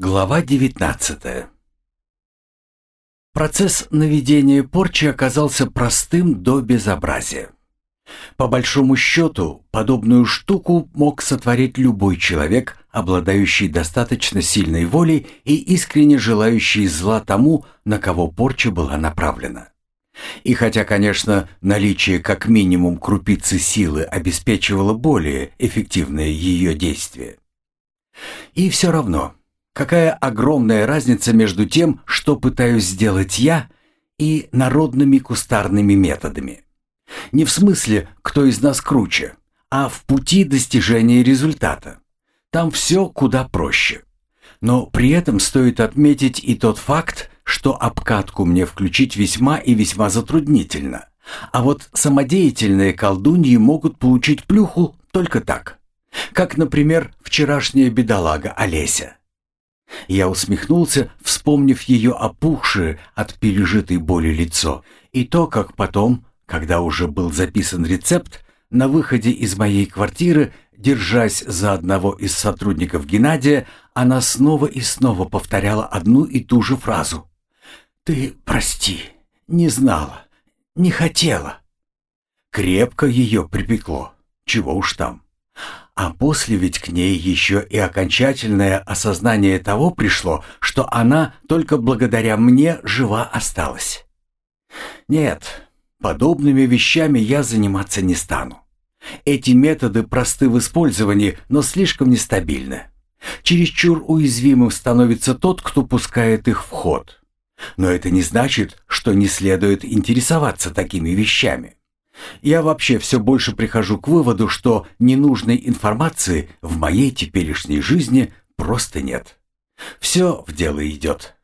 Глава 19 Процесс наведения порчи оказался простым до безобразия. По большому счету, подобную штуку мог сотворить любой человек, обладающий достаточно сильной волей и искренне желающий зла тому, на кого порча была направлена. И хотя, конечно, наличие как минимум крупицы силы обеспечивало более эффективное ее действие. И все равно, какая огромная разница между тем, что пытаюсь сделать я, и народными кустарными методами. Не в смысле, кто из нас круче, а в пути достижения результата. Там все куда проще. Но при этом стоит отметить и тот факт, что обкатку мне включить весьма и весьма затруднительно. А вот самодеятельные колдуньи могут получить плюху только так. Как, например, вчерашняя бедолага Олеся. Я усмехнулся, вспомнив ее опухшее от пережитой боли лицо, и то, как потом, когда уже был записан рецепт, на выходе из моей квартиры, держась за одного из сотрудников Геннадия, она снова и снова повторяла одну и ту же фразу. «Ты прости, не знала, не хотела». Крепко ее припекло, чего уж там. А после ведь к ней еще и окончательное осознание того пришло, что она только благодаря мне жива осталась. Нет, подобными вещами я заниматься не стану. Эти методы просты в использовании, но слишком нестабильны. Чересчур уязвимым становится тот, кто пускает их в ход. Но это не значит, что не следует интересоваться такими вещами. Я вообще все больше прихожу к выводу, что ненужной информации в моей теперешней жизни просто нет. Все в дело идет.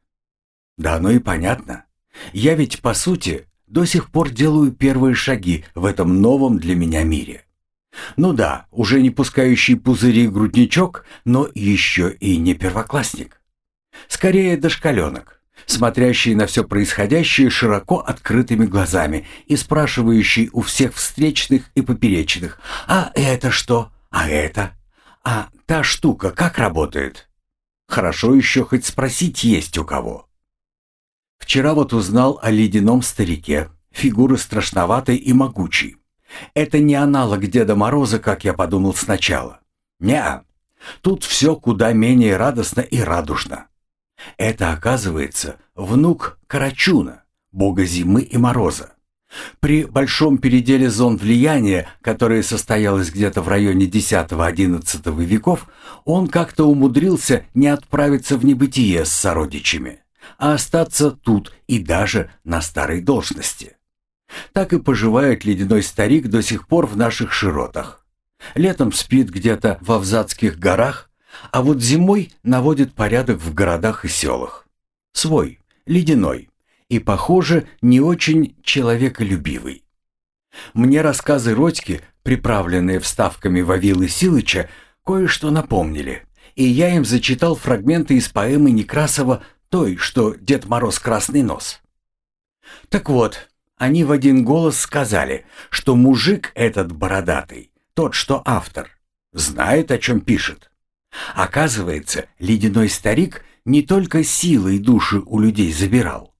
Да оно и понятно. Я ведь, по сути, до сих пор делаю первые шаги в этом новом для меня мире. Ну да, уже не пускающий пузыри грудничок, но еще и не первоклассник. Скорее дошкаленок смотрящий на все происходящее широко открытыми глазами и спрашивающий у всех встречных и поперечных «А это что? А это? А та штука как работает?» Хорошо еще хоть спросить есть у кого. Вчера вот узнал о ледяном старике, фигуры страшноватой и могучей. Это не аналог Деда Мороза, как я подумал сначала. Неа, тут все куда менее радостно и радужно. Это, оказывается, внук Карачуна, бога зимы и мороза. При большом переделе зон влияния, которое состоялось где-то в районе X-XI веков, он как-то умудрился не отправиться в небытие с сородичами, а остаться тут и даже на старой должности. Так и поживает ледяной старик до сих пор в наших широтах. Летом спит где-то в Авзацких горах, а вот зимой наводит порядок в городах и селах. Свой, ледяной и, похоже, не очень человеколюбивый. Мне рассказы Родьки, приправленные вставками Вавилы Силыча, кое-что напомнили, и я им зачитал фрагменты из поэмы Некрасова той, что «Дед Мороз Красный Нос». Так вот, они в один голос сказали, что мужик этот бородатый, тот, что автор, знает, о чем пишет. Оказывается, ледяной старик не только силой души у людей забирал.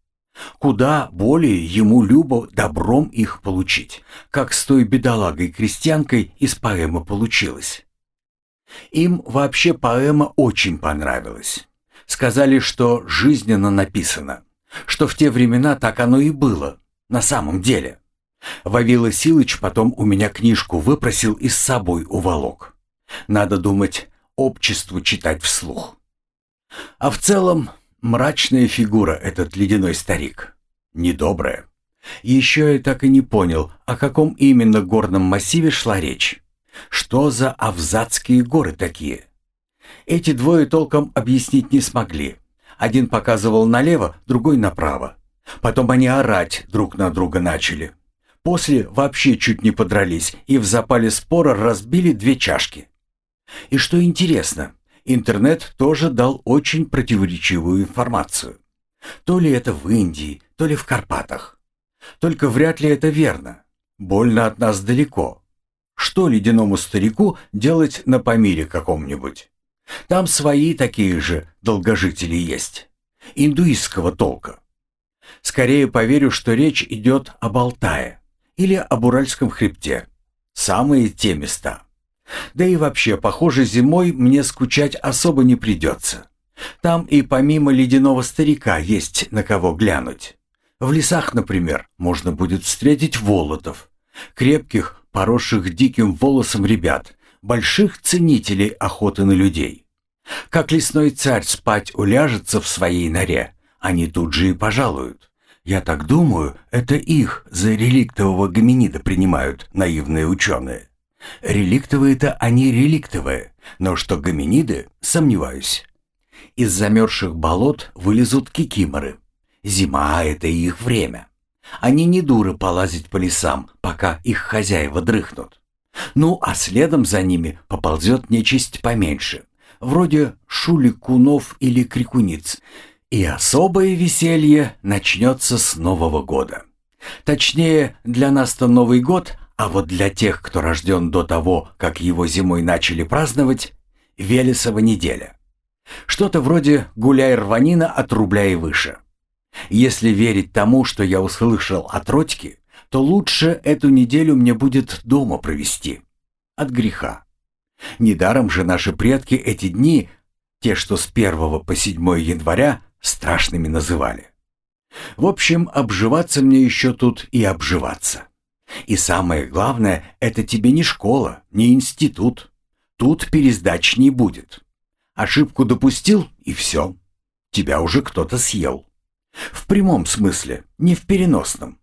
Куда более ему любо добром их получить, как с той бедолагой-крестьянкой из поэмы получилось. Им вообще поэма очень понравилась. Сказали, что жизненно написано, что в те времена так оно и было, на самом деле. Вавила Силыч потом у меня книжку выпросил и с собой уволок. Надо думать, обществу читать вслух. А в целом мрачная фигура этот ледяной старик. Недобрая. Еще я так и не понял, о каком именно горном массиве шла речь. Что за Авзацкие горы такие? Эти двое толком объяснить не смогли. Один показывал налево, другой направо. Потом они орать друг на друга начали. После вообще чуть не подрались и в запале спора разбили две чашки. И что интересно, интернет тоже дал очень противоречивую информацию. То ли это в Индии, то ли в Карпатах. Только вряд ли это верно. Больно от нас далеко. Что ледяному старику делать на Памире каком-нибудь? Там свои такие же долгожители есть. Индуистского толка. Скорее поверю, что речь идет об Алтае или об Уральском хребте. Самые те места. Да и вообще, похоже, зимой мне скучать особо не придется. Там и помимо ледяного старика есть на кого глянуть. В лесах, например, можно будет встретить волотов, крепких, поросших диким волосом ребят, больших ценителей охоты на людей. Как лесной царь спать уляжется в своей норе, они тут же и пожалуют. Я так думаю, это их за реликтового гоминида принимают наивные ученые. Реликтовые-то они реликтовые, но что гоминиды, сомневаюсь. Из замерзших болот вылезут кикиморы. Зима — это их время. Они не дуры полазить по лесам, пока их хозяева дрыхнут. Ну, а следом за ними поползет нечисть поменьше, вроде шуликунов или крикуниц. И особое веселье начнется с Нового года. Точнее, для нас-то Новый год, а вот для тех, кто рожден до того, как его зимой начали праздновать, Велесова неделя. Что-то вроде «гуляй рванина от рубля и выше». Если верить тому, что я услышал от Родьки, то лучше эту неделю мне будет дома провести. От греха. Недаром же наши предки эти дни, те, что с 1 по 7 января, страшными называли. В общем, обживаться мне еще тут и обживаться. И самое главное, это тебе не школа, не институт. Тут пересдач не будет. Ошибку допустил, и все. Тебя уже кто-то съел. В прямом смысле, не в переносном.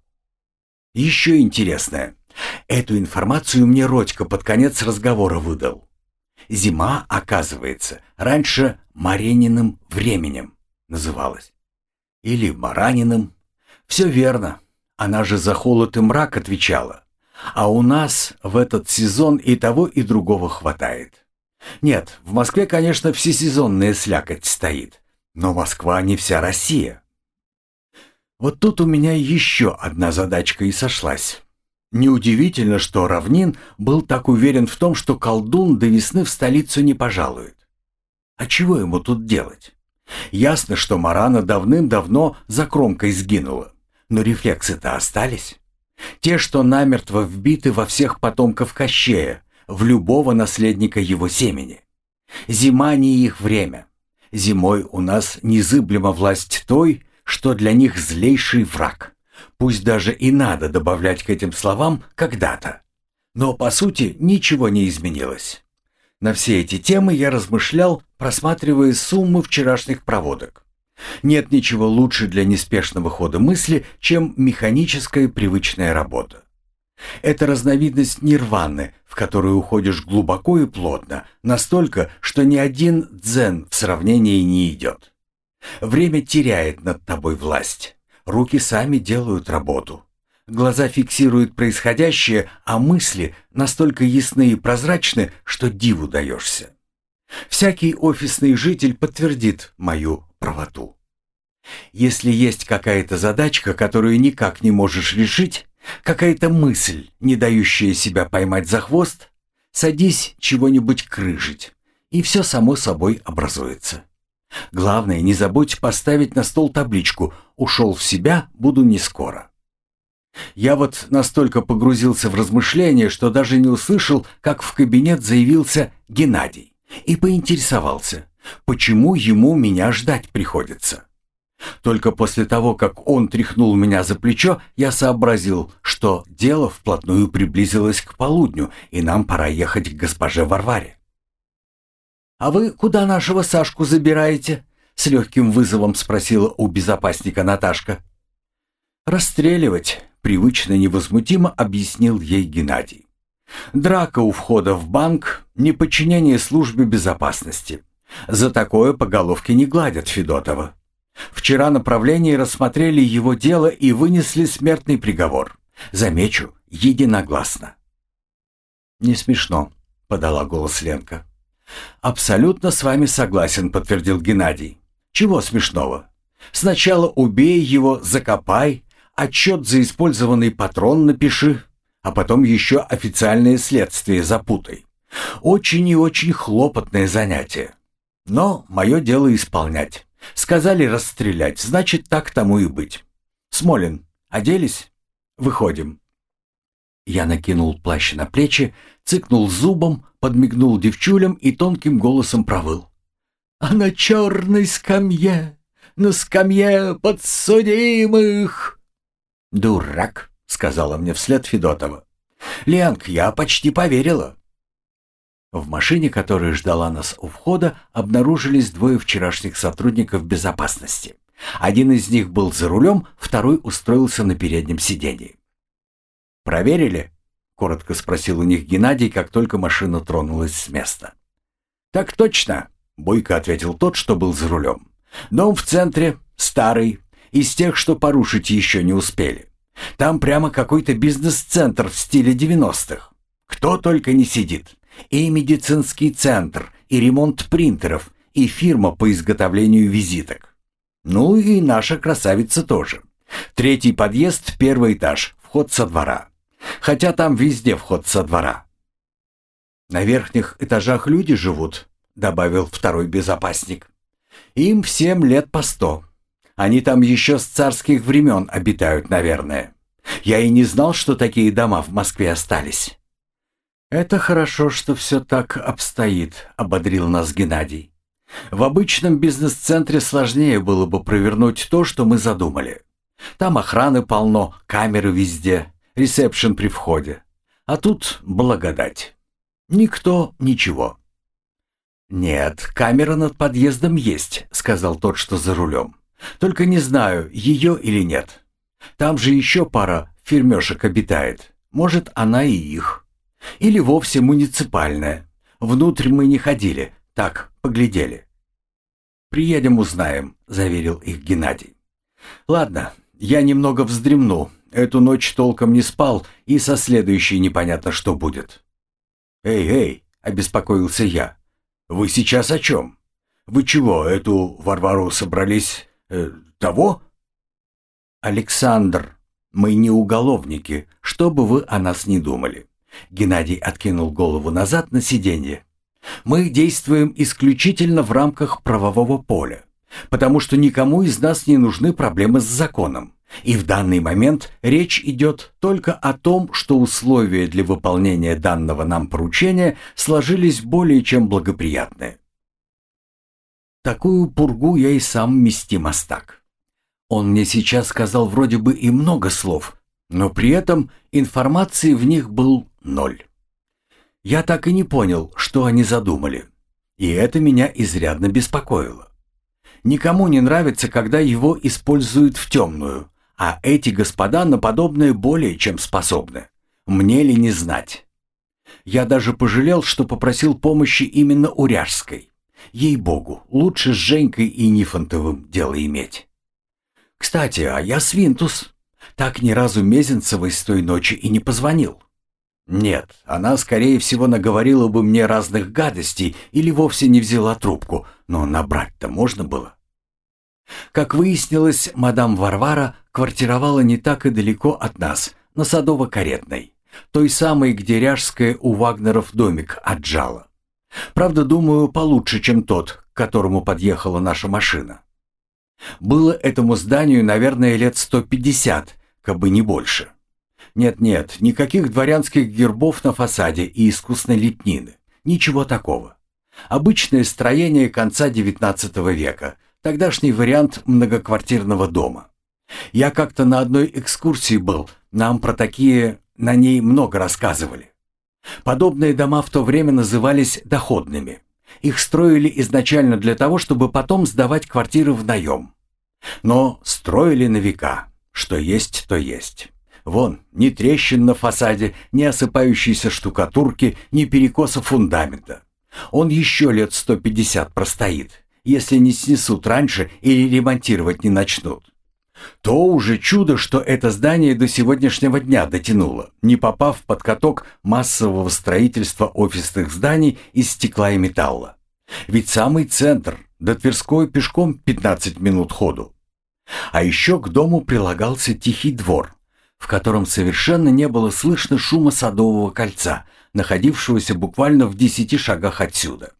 Еще интересное. Эту информацию мне Родька под конец разговора выдал. Зима, оказывается, раньше Марениным временем называлась. Или Мараниным. Все верно. Она же за холод и мрак отвечала. А у нас в этот сезон и того, и другого хватает. Нет, в Москве, конечно, всесезонная слякоть стоит. Но Москва не вся Россия. Вот тут у меня еще одна задачка и сошлась. Неудивительно, что Равнин был так уверен в том, что колдун до весны в столицу не пожалует. А чего ему тут делать? Ясно, что Марана давным-давно за кромкой сгинула, но рефлексы-то остались. Те, что намертво вбиты во всех потомков Кощея, в любого наследника его семени. Зима не их время. Зимой у нас незыблема власть той, что для них злейший враг. Пусть даже и надо добавлять к этим словам «когда-то». Но, по сути, ничего не изменилось. На все эти темы я размышлял, просматривая суммы вчерашних проводок. Нет ничего лучше для неспешного хода мысли, чем механическая привычная работа. Это разновидность нирваны, в которую уходишь глубоко и плотно, настолько, что ни один дзен в сравнении не идет. Время теряет над тобой власть. Руки сами делают работу. Глаза фиксируют происходящее, а мысли настолько ясны и прозрачны, что диву даешься. Всякий офисный житель подтвердит мою правоту. Если есть какая-то задачка, которую никак не можешь решить, какая-то мысль, не дающая себя поймать за хвост, садись чего-нибудь крыжить, и все само собой образуется. Главное, не забудь поставить на стол табличку «Ушел в себя, буду не скоро». Я вот настолько погрузился в размышления, что даже не услышал, как в кабинет заявился Геннадий и поинтересовался, почему ему меня ждать приходится. Только после того, как он тряхнул меня за плечо, я сообразил, что дело вплотную приблизилось к полудню, и нам пора ехать к госпоже Варваре. «А вы куда нашего Сашку забираете?» — с легким вызовом спросила у безопасника Наташка. «Расстреливать», — привычно невозмутимо объяснил ей Геннадий. «Драка у входа в банк, неподчинение службе безопасности. За такое по головке не гладят Федотова. Вчера направление рассмотрели его дело и вынесли смертный приговор. Замечу, единогласно». «Не смешно», — подала голос Ленка. «Абсолютно с вами согласен», — подтвердил Геннадий. «Чего смешного? Сначала убей его, закопай, отчет за использованный патрон напиши, а потом еще официальное следствие запутай. Очень и очень хлопотное занятие. Но мое дело исполнять. Сказали расстрелять, значит, так тому и быть. Смолин, оделись? Выходим. Я накинул плащ на плечи, цыкнул зубом, подмигнул девчулям и тонким голосом провыл. «А на черной скамье, на скамье подсудимых!» «Дурак!» — сказала мне вслед Федотова. «Ленк, я почти поверила». В машине, которая ждала нас у входа, обнаружились двое вчерашних сотрудников безопасности. Один из них был за рулем, второй устроился на переднем сиденье. «Проверили?» — коротко спросил у них Геннадий, как только машина тронулась с места. «Так точно», — бойко ответил тот, что был за рулем. «Дом в центре, старый, из тех, что порушить еще не успели. Там прямо какой-то бизнес-центр в стиле девяностых. Кто только не сидит. И медицинский центр, и ремонт принтеров, и фирма по изготовлению визиток. Ну и наша красавица тоже. Третий подъезд, первый этаж, вход со двора. Хотя там везде вход со двора. «На верхних этажах люди живут», — добавил второй безопасник. «Им всем лет по сто. Они там еще с царских времен обитают, наверное. Я и не знал, что такие дома в Москве остались». «Это хорошо, что все так обстоит», — ободрил нас Геннадий. «В обычном бизнес-центре сложнее было бы провернуть то, что мы задумали. Там охраны полно, камеры везде, ресепшн при входе. А тут благодать. Никто ничего». «Нет, камера над подъездом есть», — сказал тот, что за рулем. «Только не знаю, ее или нет. Там же еще пара фирмешек обитает. Может, она и их». Или вовсе муниципальная. Внутрь мы не ходили, так, поглядели. «Приедем, узнаем», — заверил их Геннадий. «Ладно, я немного вздремну. Эту ночь толком не спал, и со следующей непонятно, что будет». «Эй, эй!» — обеспокоился я. «Вы сейчас о чем? Вы чего, эту Варвару собрались... Э, того?» «Александр, мы не уголовники, что бы вы о нас не думали. Геннадий откинул голову назад на сиденье. «Мы действуем исключительно в рамках правового поля, потому что никому из нас не нужны проблемы с законом. И в данный момент речь идет только о том, что условия для выполнения данного нам поручения сложились более чем благоприятные. Такую пургу я и сам мести мастак. Он мне сейчас сказал вроде бы и много слов, но при этом информации в них был ноль. Я так и не понял, что они задумали. И это меня изрядно беспокоило. Никому не нравится, когда его используют в темную, а эти господа на подобное более чем способны. Мне ли не знать? Я даже пожалел, что попросил помощи именно у Ряжской. Ей-богу, лучше с Женькой и Нифонтовым дело иметь. Кстати, а я Свинтус. Так ни разу Мезенцевой с той ночи и не позвонил. Нет, она, скорее всего, наговорила бы мне разных гадостей или вовсе не взяла трубку, но набрать-то можно было. Как выяснилось, мадам Варвара квартировала не так и далеко от нас, на Садово-Каретной, той самой, где Ряжская у Вагнеров домик отжала. Правда, думаю, получше, чем тот, к которому подъехала наша машина. Было этому зданию, наверное, лет 150, кабы не больше. Нет-нет, никаких дворянских гербов на фасаде и искусной лепнины. Ничего такого. Обычное строение конца XIX века, тогдашний вариант многоквартирного дома. Я как-то на одной экскурсии был, нам про такие на ней много рассказывали. Подобные дома в то время назывались доходными. Их строили изначально для того, чтобы потом сдавать квартиры в наем. Но строили на века, что есть, то есть. Вон, ни трещин на фасаде, ни осыпающейся штукатурки, ни перекоса фундамента. Он еще лет 150 простоит, если не снесут раньше или ремонтировать не начнут. То уже чудо, что это здание до сегодняшнего дня дотянуло, не попав под каток массового строительства офисных зданий из стекла и металла. Ведь самый центр, до Тверской пешком 15 минут ходу. А еще к дому прилагался тихий двор, в котором совершенно не было слышно шума Садового кольца, находившегося буквально в десяти шагах отсюда.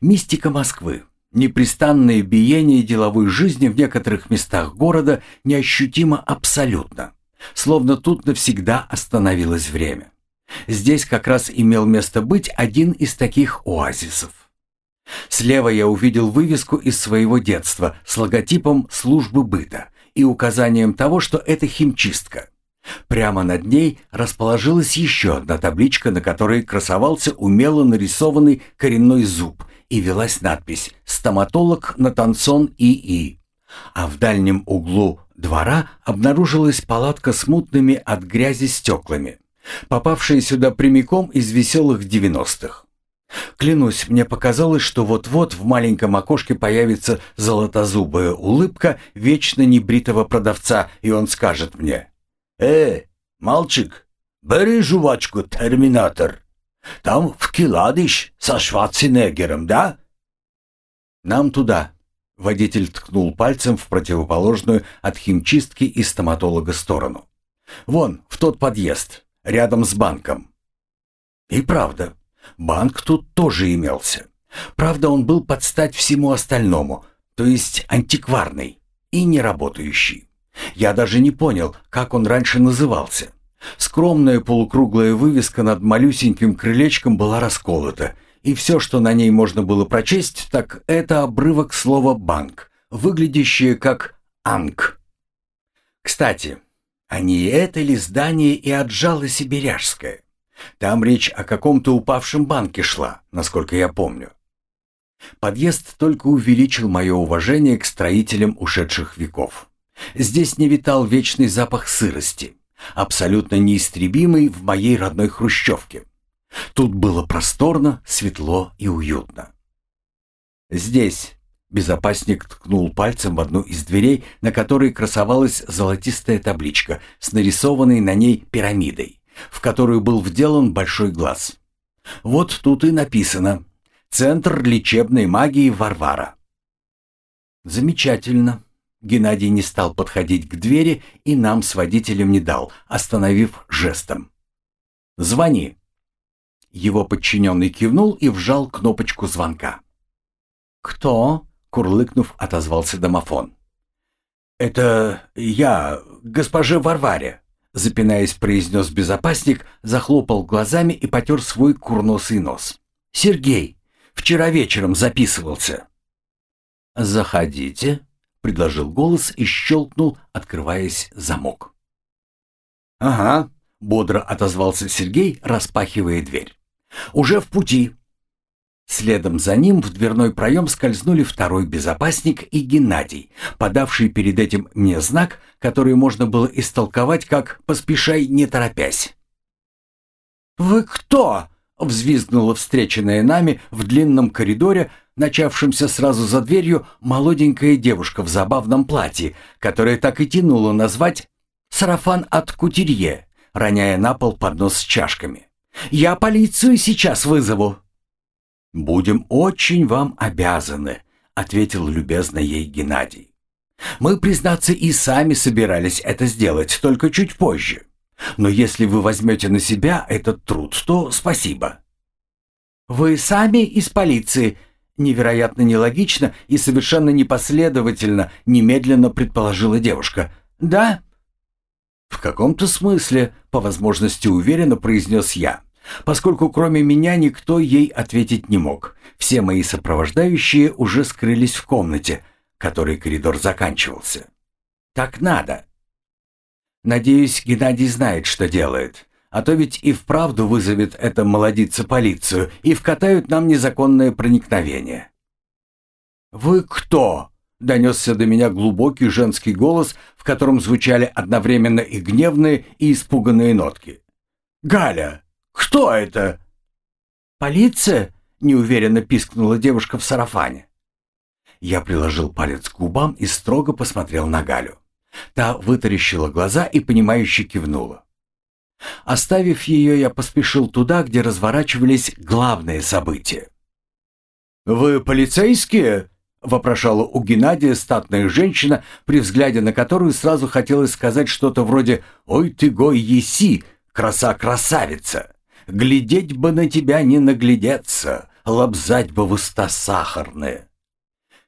Мистика Москвы, непрестанное биение деловой жизни в некоторых местах города неощутимо абсолютно, словно тут навсегда остановилось время. Здесь как раз имел место быть один из таких оазисов. Слева я увидел вывеску из своего детства с логотипом службы быта и указанием того, что это химчистка. Прямо над ней расположилась еще одна табличка, на которой красовался умело нарисованный коренной зуб и велась надпись «Стоматолог Натансон ИИ». А в дальнем углу двора обнаружилась палатка с мутными от грязи стеклами, попавшая сюда прямиком из веселых девяностых. Клянусь, мне показалось, что вот-вот в маленьком окошке появится золотозубая улыбка вечно небритого продавца, и он скажет мне «Э, мальчик, бери жувачку, терминатор. Там вкиладиш со Шварценеггером, да?» «Нам туда», — водитель ткнул пальцем в противоположную от химчистки и стоматолога сторону. «Вон, в тот подъезд, рядом с банком». И правда, банк тут тоже имелся. Правда, он был под стать всему остальному, то есть антикварный и неработающий. Я даже не понял, как он раньше назывался. Скромная полукруглая вывеска над малюсеньким крылечком была расколота, и все, что на ней можно было прочесть, так это обрывок слова «банк», выглядящее как «анг». Кстати, а не это ли здание и отжало Сибиряжское? Там речь о каком-то упавшем банке шла, насколько я помню. Подъезд только увеличил мое уважение к строителям ушедших веков. Здесь не витал вечный запах сырости, абсолютно неистребимый в моей родной хрущевке. Тут было просторно, светло и уютно. Здесь безопасник ткнул пальцем в одну из дверей, на которой красовалась золотистая табличка с нарисованной на ней пирамидой, в которую был вделан большой глаз. Вот тут и написано «Центр лечебной магии Варвара». Замечательно. Геннадий не стал подходить к двери и нам с водителем не дал, остановив жестом. «Звони». Его подчиненный кивнул и вжал кнопочку звонка. «Кто?» — курлыкнув, отозвался домофон. «Это я, госпоже Варваре», — запинаясь, произнес безопасник, захлопал глазами и потер свой курносый нос. «Сергей, вчера вечером записывался». «Заходите», — предложил голос и щелкнул, открываясь замок. «Ага», — бодро отозвался Сергей, распахивая дверь. «Уже в пути». Следом за ним в дверной проем скользнули второй безопасник и Геннадий, подавший перед этим мне знак, который можно было истолковать как «поспешай, не торопясь». «Вы кто?» — взвизгнула встреченная нами в длинном коридоре, начавшемся сразу за дверью, молоденькая девушка в забавном платье, которая так и тянула назвать «сарафан от кутюрье», роняя на пол поднос с чашками. «Я полицию сейчас вызову». «Будем очень вам обязаны», — ответил любезно ей Геннадий. «Мы, признаться, и сами собирались это сделать, только чуть позже. Но если вы возьмете на себя этот труд, то спасибо». «Вы сами из полиции?» Невероятно нелогично и совершенно непоследовательно немедленно предположила девушка. «Да?» «В каком-то смысле», — по возможности уверенно произнес я, поскольку кроме меня никто ей ответить не мог. Все мои сопровождающие уже скрылись в комнате, которой коридор заканчивался. «Так надо». «Надеюсь, Геннадий знает, что делает. А то ведь и вправду вызовет эта молодица полицию и вкатают нам незаконное проникновение. «Вы кто?» — донесся до меня глубокий женский голос, в котором звучали одновременно и гневные, и испуганные нотки. «Галя, кто это?» «Полиция?» — неуверенно пискнула девушка в сарафане. Я приложил палец к губам и строго посмотрел на Галю. Та вытаращила глаза и, понимающе кивнула. Оставив ее, я поспешил туда, где разворачивались главные события. «Вы полицейские?» — вопрошала у Геннадия статная женщина, при взгляде на которую сразу хотелось сказать что-то вроде «Ой ты гой еси, краса-красавица! Глядеть бы на тебя не наглядеться! лобзать бы в уста сахарные.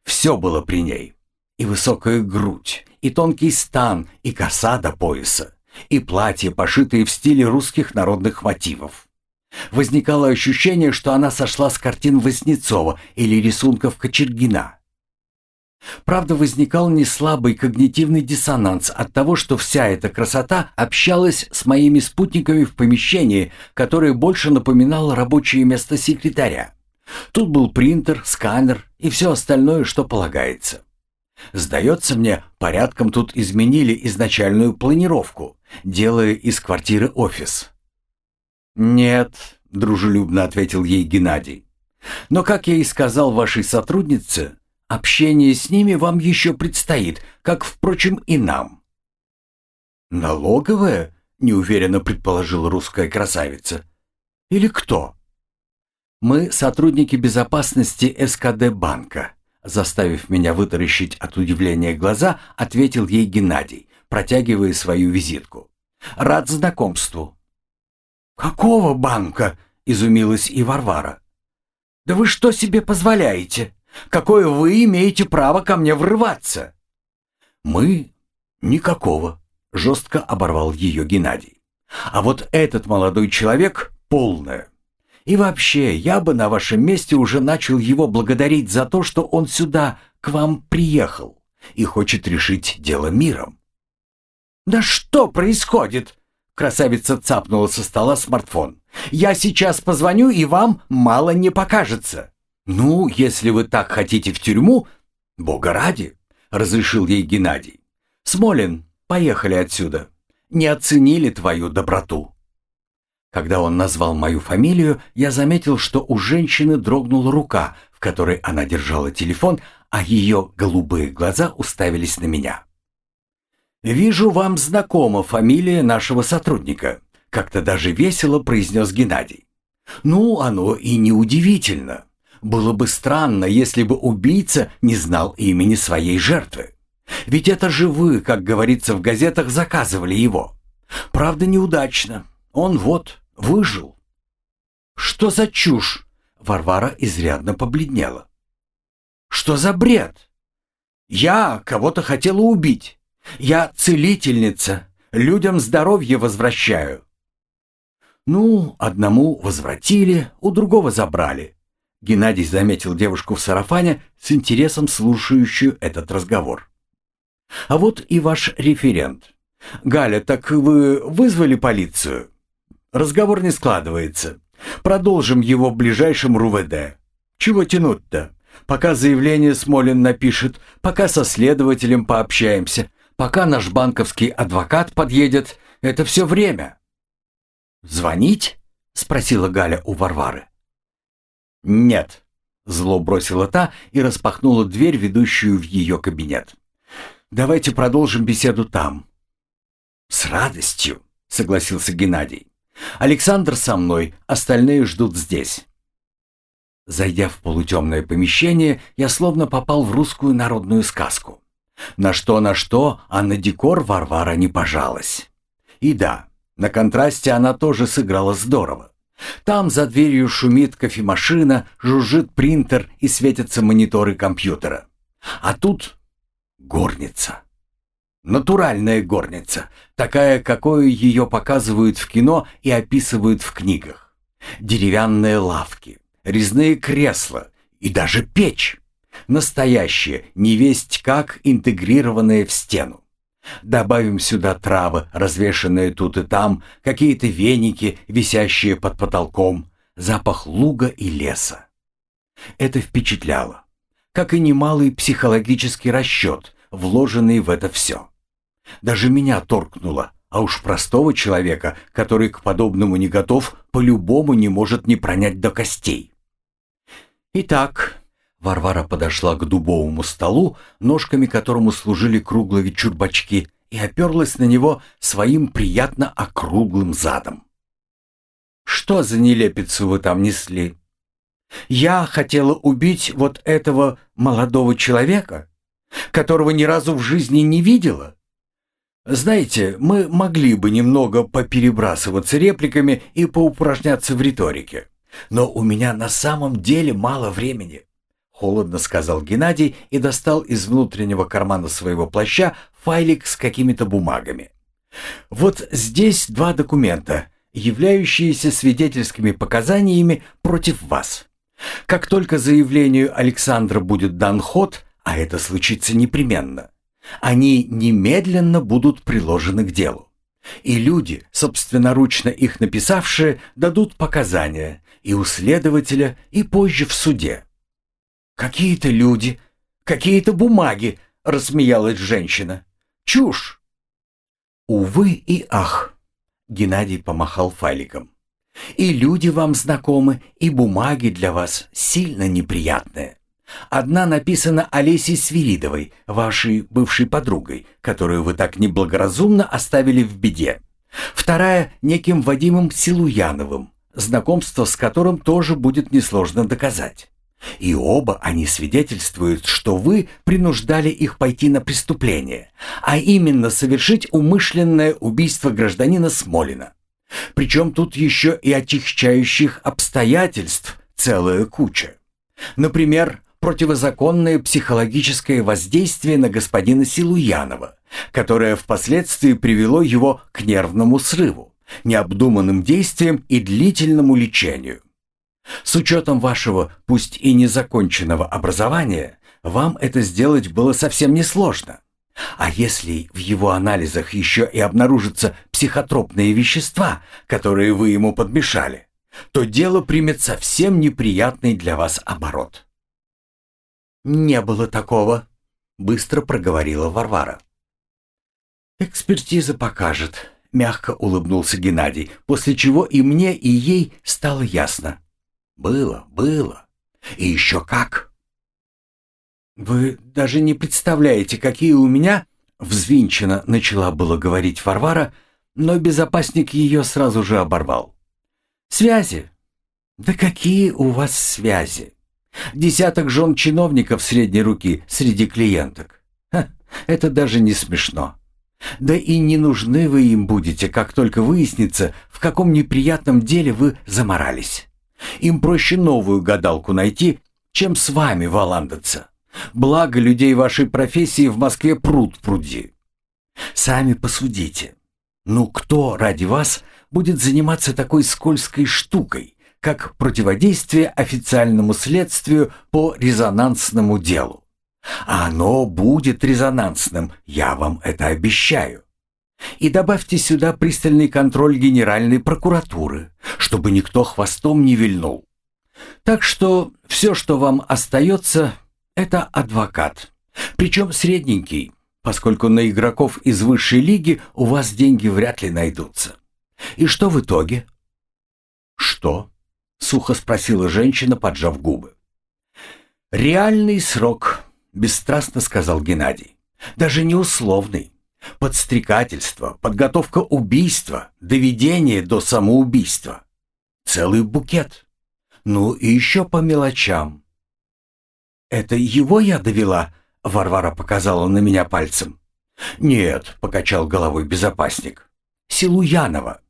Все было при ней. И высокая грудь, и тонкий стан, и коса до пояса, и платье, пошитые в стиле русских народных мотивов. Возникало ощущение, что она сошла с картин Васнецова или рисунков Кочергина. Правда, возникал неслабый когнитивный диссонанс от того, что вся эта красота общалась с моими спутниками в помещении, которое больше напоминало рабочее место секретаря. Тут был принтер, сканер и все остальное, что полагается. Сдается мне, порядком тут изменили изначальную планировку, делая из квартиры офис. «Нет», — дружелюбно ответил ей Геннадий. «Но, как я и сказал вашей сотруднице, общение с ними вам еще предстоит, как, впрочем, и нам». «Налоговая?» — неуверенно предположила русская красавица. «Или кто?» «Мы сотрудники безопасности СКД банка», заставив меня вытаращить от удивления глаза, ответил ей Геннадий, протягивая свою визитку. «Рад знакомству». «Какого банка?» — изумилась и Варвара. «Да вы что себе позволяете? Какое вы имеете право ко мне врываться?» «Мы? Никакого», — жестко оборвал ее Геннадий. «А вот этот молодой человек — полное. И вообще, я бы на вашем месте уже начал его благодарить за то, что он сюда к вам приехал и хочет решить дело миром». «Да что происходит?» Красавица цапнула со стола смартфон. «Я сейчас позвоню, и вам мало не покажется». «Ну, если вы так хотите в тюрьму, бога ради», — разрешил ей Геннадий. «Смолин, поехали отсюда. Не оценили твою доброту». Когда он назвал мою фамилию, я заметил, что у женщины дрогнула рука, в которой она держала телефон, а ее голубые глаза уставились на меня. «Вижу, вам знакома фамилия нашего сотрудника», — как-то даже весело произнес Геннадий. «Ну, оно и не удивительно. Было бы странно, если бы убийца не знал имени своей жертвы. Ведь это же вы, как говорится в газетах, заказывали его. Правда, неудачно. Он вот выжил». «Что за чушь?» Варвара изрядно побледнела. «Что за бред? Я кого-то хотела убить. Я целительница, людям здоровье возвращаю. Ну, одному возвратили, у другого забрали. Геннадий заметил девушку в сарафане с интересом слушающую этот разговор. А вот и ваш референт. Галя, так вы вызвали полицию? Разговор не складывается. Продолжим его в ближайшем РУВД. Чего тянуть-то? Пока заявление Смолин напишет, пока со следователем пообщаемся, Пока наш банковский адвокат подъедет, это все время». «Звонить?» — спросила Галя у Варвары. «Нет», — зло бросила та и распахнула дверь, ведущую в ее кабинет. «Давайте продолжим беседу там». «С радостью», — согласился Геннадий. «Александр со мной, остальные ждут здесь». Зайдя в полутемное помещение, я словно попал в русскую народную сказку. На что, на что, а на декор Варвара не пожалась. И да, на контрасте она тоже сыграла здорово. Там за дверью шумит кофемашина, жужжит принтер и светятся мониторы компьютера. А тут горница. Натуральная горница, такая, какой ее показывают в кино и описывают в книгах. Деревянные лавки, резные кресла и даже печь. Настоящее, невесть как интегрированное в стену. Добавим сюда травы, развешанные тут и там, какие-то веники, висящие под потолком, запах луга и леса. Это впечатляло, как и немалый психологический расчет, вложенный в это все. Даже меня торкнуло, а уж простого человека, который к подобному не готов, по-любому не может не пронять до костей. Итак, Варвара подошла к дубовому столу, ножками которому служили круглые чурбачки, и оперлась на него своим приятно округлым задом. «Что за нелепицу вы там несли? Я хотела убить вот этого молодого человека, которого ни разу в жизни не видела?» Знаете, мы могли бы немного поперебрасываться репликами и поупражняться в риторике. Но у меня на самом деле мало времени. Холодно сказал Геннадий и достал из внутреннего кармана своего плаща файлик с какими-то бумагами. Вот здесь два документа, являющиеся свидетельскими показаниями против вас. Как только заявлению Александра будет дан ход, а это случится непременно, они немедленно будут приложены к делу. И люди, собственноручно их написавшие, дадут показания и у следователя, и позже в суде. «Какие-то люди, какие-то бумаги», — рассмеялась женщина. «Чушь!» «Увы и ах!» — Геннадий помахал файликом. «И люди вам знакомы, и бумаги для вас сильно неприятные. Одна написана Олесей Свиридовой, вашей бывшей подругой, которую вы так неблагоразумно оставили в беде. Вторая — неким Вадимом Силуяновым, знакомство с которым тоже будет несложно доказать. И оба они свидетельствуют, что вы принуждали их пойти на преступление, а именно совершить умышленное убийство гражданина Смолина. Причем тут еще и отягчающих обстоятельств целая куча. Например, противозаконное психологическое воздействие на господина Силуянова, которое впоследствии привело его к нервному срыву, необдуманным действиям и длительному лечению. С учетом вашего, пусть и незаконченного образования, вам это сделать было совсем несложно. А если в его анализах еще и обнаружатся психотропные вещества, которые вы ему подмешали, то дело примет совсем неприятный для вас оборот. «Не было такого», — быстро проговорила Варвара. «Экспертиза покажет», — мягко улыбнулся Геннадий, после чего и мне, и ей стало ясно. Было, было. И еще как. Вы даже не представляете, какие у меня... Взвинченно начала было говорить Варвара, но безопасник ее сразу же оборвал. «Связи? Да какие у вас связи? Десяток жен чиновников средней руки среди клиенток. Ха, это даже не смешно. Да и не нужны вы им будете, как только выяснится, в каком неприятном деле вы заморались. Им проще новую гадалку найти, чем с вами валандаться. Благо людей вашей профессии в Москве пруд пруди. Сами посудите. Ну кто ради вас будет заниматься такой скользкой штукой, как противодействие официальному следствию по резонансному делу? А оно будет резонансным, я вам это обещаю. И добавьте сюда пристальный контроль Генеральной прокуратуры, чтобы никто хвостом не вильнул. Так что все, что вам остается, это адвокат. Причем средненький, поскольку на игроков из высшей лиги у вас деньги вряд ли найдутся. И что в итоге? Что? Сухо спросила женщина, поджав губы. Реальный срок, бесстрастно сказал Геннадий. Даже не условный. Подстрекательство, подготовка убийства, доведение до самоубийства. Целый букет. Ну и еще по мелочам. «Это его я довела?» — Варвара показала на меня пальцем. «Нет», — покачал головой безопасник. «Силуянова.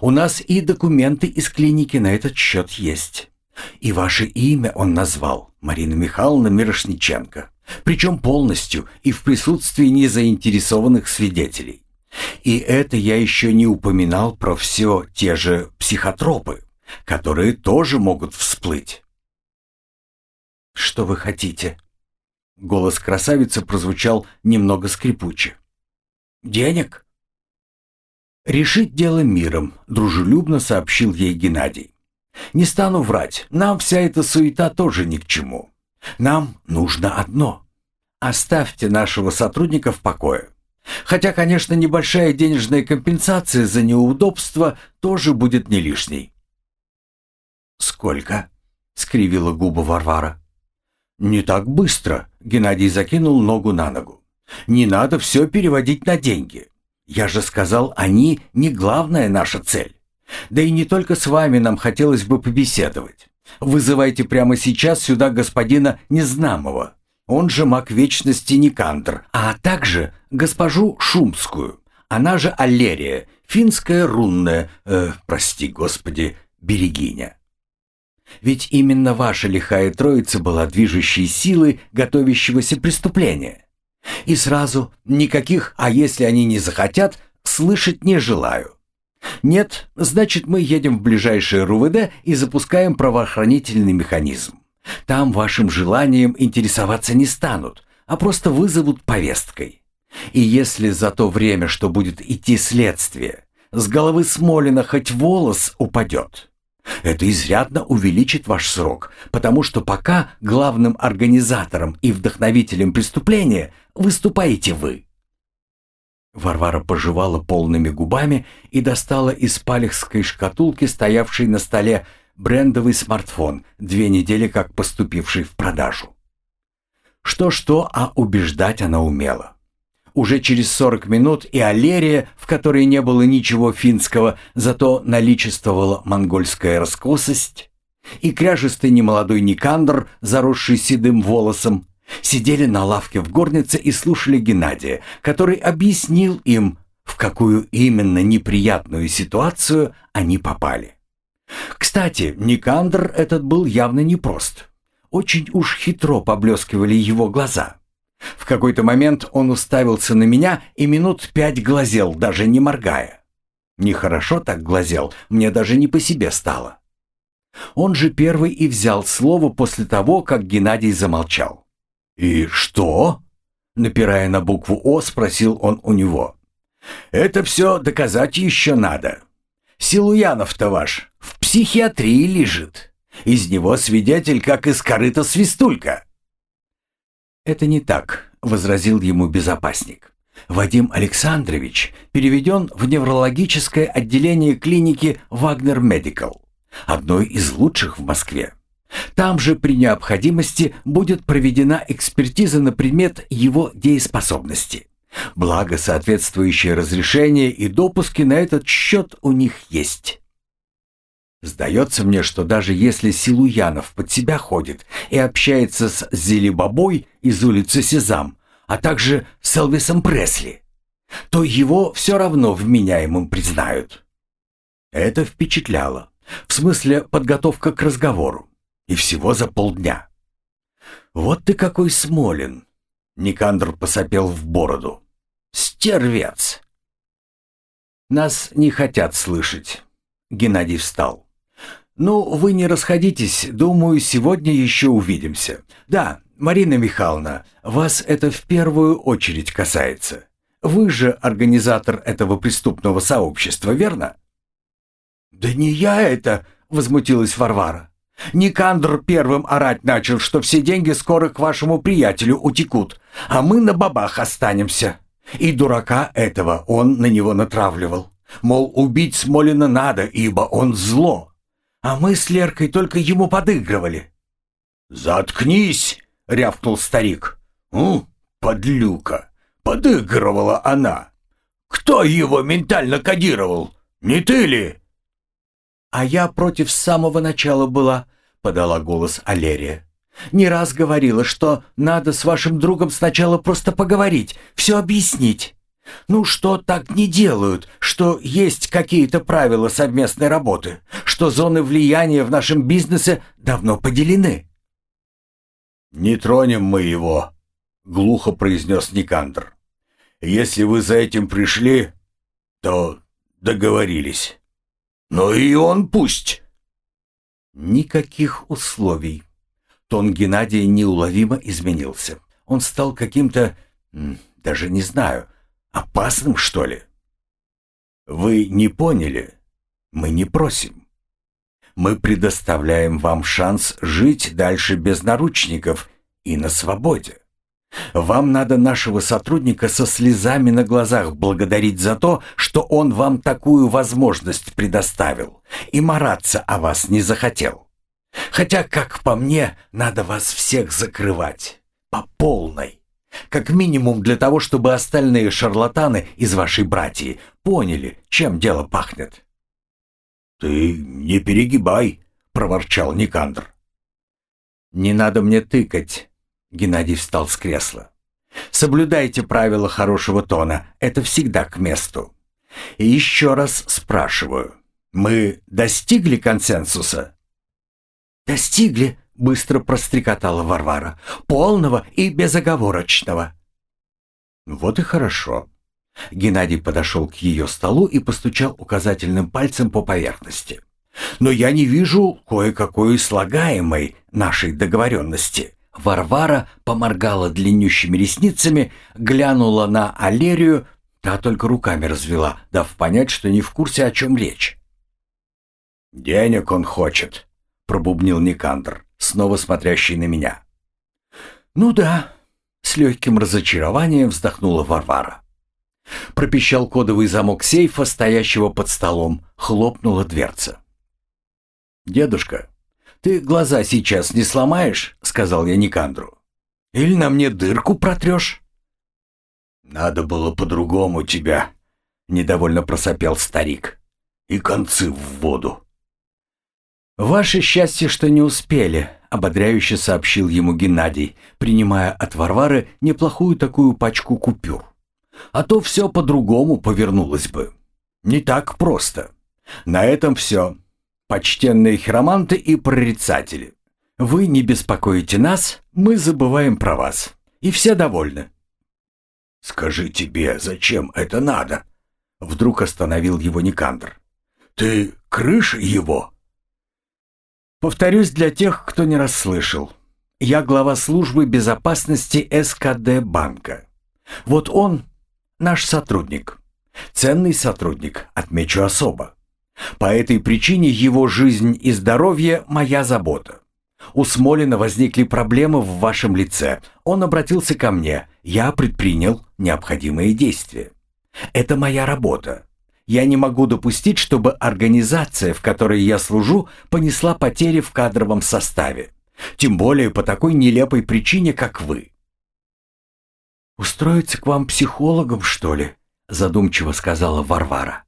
У нас и документы из клиники на этот счет есть. И ваше имя он назвал, Марина Михайловна Мирошниченко. Причем полностью и в присутствии незаинтересованных свидетелей. И это я еще не упоминал про все те же психотропы, которые тоже могут всплыть. «Что вы хотите?» Голос красавицы прозвучал немного скрипуче. «Денег?» «Решить дело миром», — дружелюбно сообщил ей Геннадий. «Не стану врать, нам вся эта суета тоже ни к чему. Нам нужно одно. Оставьте нашего сотрудника в покое. Хотя, конечно, небольшая денежная компенсация за неудобство тоже будет не лишней. «Сколько?» — скривила губы Варвара. «Не так быстро», — Геннадий закинул ногу на ногу. «Не надо все переводить на деньги. Я же сказал, они не главная наша цель. Да и не только с вами нам хотелось бы побеседовать. Вызывайте прямо сейчас сюда господина Незнамова, он же маг вечности Никандр, а также госпожу Шумскую, она же Аллерия, финская рунная, э, прости господи, берегиня. Ведь именно ваша лихая троица была движущей силой готовящегося преступления. И сразу никаких «а если они не захотят» слышать не желаю. Нет, значит мы едем в ближайшее РУВД и запускаем правоохранительный механизм. Там вашим желанием интересоваться не станут, а просто вызовут повесткой. И если за то время, что будет идти следствие, с головы Смолина хоть волос упадет, это изрядно увеличит ваш срок, потому что пока главным организатором и вдохновителем преступления выступаете вы. Варвара пожевала полными губами и достала из палехской шкатулки, стоявшей на столе, брендовый смартфон, две недели как поступивший в продажу. Что-что, а убеждать она умела. Уже через 40 минут и Алерия, в которой не было ничего финского, зато наличествовала монгольская раскосость, и кряжистый немолодой Никандр, заросший седым волосом, сидели на лавке в горнице и слушали Геннадия, который объяснил им, в какую именно неприятную ситуацию они попали. Кстати, Никандр этот был явно непрост. Очень уж хитро поблескивали его глаза. В какой-то момент он уставился на меня и минут пять глазел, даже не моргая. Нехорошо так глазел, мне даже не по себе стало. Он же первый и взял слово после того, как Геннадий замолчал. «И что?» Напирая на букву «О», спросил он у него. «Это все доказать еще надо. Силуянов-то ваш в психиатрии лежит. Из него свидетель, как из корыта свистулька». «Это не так», — возразил ему безопасник. «Вадим Александрович переведен в неврологическое отделение клиники «Вагнер Медикал», одной из лучших в Москве. Там же при необходимости будет проведена экспертиза на предмет его дееспособности. Благо, соответствующее разрешение и допуски на этот счет у них есть. Сдается мне, что даже если Силуянов под себя ходит и общается с Зелебобой из улицы Сезам, а также с Элвисом Пресли, то его все равно вменяемым признают. Это впечатляло. В смысле подготовка к разговору. И всего за полдня. «Вот ты какой Смолин!» Никандр посопел в бороду. «Стервец!» «Нас не хотят слышать». Геннадий встал. «Ну, вы не расходитесь. Думаю, сегодня еще увидимся. Да, Марина Михайловна, вас это в первую очередь касается. Вы же организатор этого преступного сообщества, верно?» «Да не я это!» — возмутилась Варвара. «Никандр первым орать начал, что все деньги скоро к вашему приятелю утекут, а мы на бабах останемся. И дурака этого он на него натравливал. Мол, убить Смолина надо, ибо он зло. А мы с Леркой только ему подыгрывали. «Заткнись!» — рявкнул старик. «У, подлюка! Подыгрывала она! Кто его ментально кодировал? Не ты ли?» «А я против самого начала была», — подала голос Алерия. «Не раз говорила, что надо с вашим другом сначала просто поговорить, все объяснить. Ну что так не делают, что есть какие-то правила совместной работы, что зоны влияния в нашем бизнесе давно поделены? «Не тронем мы его», — глухо произнес Никандр. «Если вы за этим пришли, то договорились. Но и он пусть». Никаких условий. Тон Геннадия неуловимо изменился. Он стал каким-то, даже не знаю, Опасным, что ли? Вы не поняли? Мы не просим. Мы предоставляем вам шанс жить дальше без наручников и на свободе. Вам надо нашего сотрудника со слезами на глазах благодарить за то, что он вам такую возможность предоставил и мараться о вас не захотел. Хотя, как по мне, надо вас всех закрывать по полной. Как минимум для того, чтобы остальные шарлатаны из вашей братьи поняли, чем дело пахнет. «Ты не перегибай», — проворчал Никандр. «Не надо мне тыкать», — Геннадий встал с кресла. «Соблюдайте правила хорошего тона, это всегда к месту. И еще раз спрашиваю, мы достигли консенсуса?» «Достигли», — быстро прострекотала Варвара, — «полного и безоговорочного». «Вот и хорошо». Геннадий подошел к ее столу и постучал указательным пальцем по поверхности. «Но я не вижу кое-какой слагаемой нашей договоренности». Варвара поморгала длиннющими ресницами, глянула на Алерию, та только руками развела, дав понять, что не в курсе, о чем речь. «Денег он хочет», — пробубнил Никандр, снова смотрящий на меня. «Ну да», — с легким разочарованием вздохнула Варвара. Пропищал кодовый замок сейфа, стоящего под столом, хлопнула дверца. «Дедушка, ты глаза сейчас не сломаешь?» — сказал я Никандру. «Или на мне дырку протрешь?» «Надо было по-другому тебя», — недовольно просопел старик. «И концы в воду». «Ваше счастье, что не успели», — ободряюще сообщил ему Геннадий, принимая от Варвары неплохую такую пачку купюр. «А то все по-другому повернулось бы. Не так просто. На этом все. Почтенные хироманты и прорицатели. Вы не беспокоите нас, мы забываем про вас. И все довольны». «Скажи тебе, зачем это надо?» Вдруг остановил его Никандр. «Ты крыша его?» Повторюсь для тех, кто не расслышал. Я глава службы безопасности СКД банка. Вот он наш сотрудник. Ценный сотрудник, отмечу особо. По этой причине его жизнь и здоровье – моя забота. У Смолина возникли проблемы в вашем лице. Он обратился ко мне. Я предпринял необходимые действия. Это моя работа. Я не могу допустить, чтобы организация, в которой я служу, понесла потери в кадровом составе. Тем более по такой нелепой причине, как вы. «Устроиться к вам психологом, что ли?» задумчиво сказала Варвара.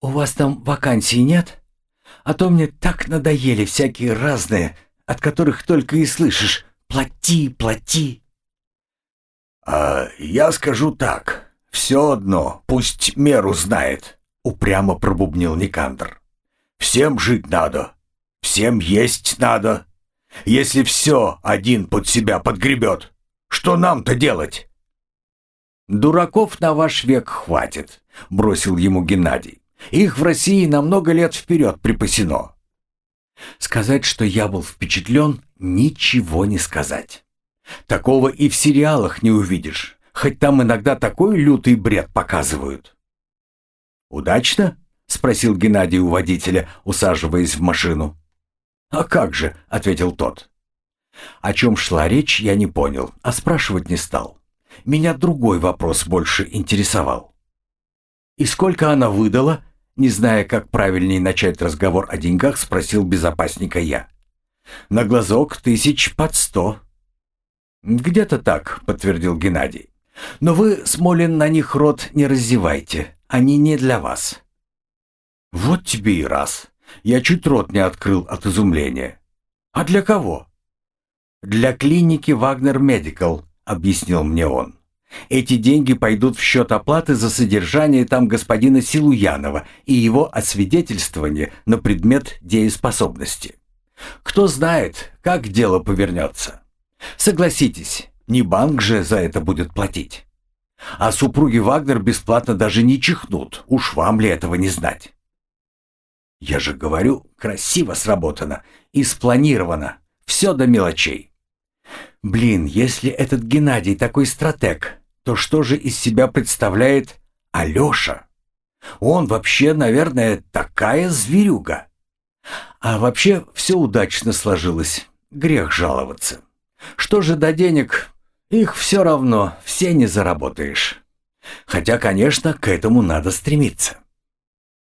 «У вас там вакансий нет? А то мне так надоели всякие разные, от которых только и слышишь «плати, плати». «А я скажу так», «Все одно, пусть меру знает», — упрямо пробубнил Никандр. «Всем жить надо, всем есть надо. Если все один под себя подгребет, что нам-то делать?» «Дураков на ваш век хватит», — бросил ему Геннадий. «Их в России на много лет вперед припасено». Сказать, что я был впечатлен, ничего не сказать. Такого и в сериалах не увидишь хоть там иногда такой лютый бред показывают. «Удачно?» — спросил Геннадий у водителя, усаживаясь в машину. «А как же?» — ответил тот. О чем шла речь, я не понял, а спрашивать не стал. Меня другой вопрос больше интересовал. «И сколько она выдала?» Не зная, как правильнее начать разговор о деньгах, спросил безопасника я. «На глазок тысяч под сто». «Где-то так», — подтвердил Геннадий. Но вы, Смолин, на них рот не раздевайте. Они не для вас». «Вот тебе и раз. Я чуть рот не открыл от изумления. А для кого?» «Для клиники Вагнер Медикал», — объяснил мне он. «Эти деньги пойдут в счет оплаты за содержание там господина Силуянова и его освидетельствование на предмет дееспособности. Кто знает, как дело повернется. Согласитесь, не банк же за это будет платить. А супруги Вагнер бесплатно даже не чихнут, уж вам ли этого не знать. Я же говорю, красиво сработано и спланировано, все до мелочей. Блин, если этот Геннадий такой стратег, то что же из себя представляет Алеша? Он вообще, наверное, такая зверюга. А вообще все удачно сложилось, грех жаловаться. Что же до денег, их все равно, все не заработаешь. Хотя, конечно, к этому надо стремиться.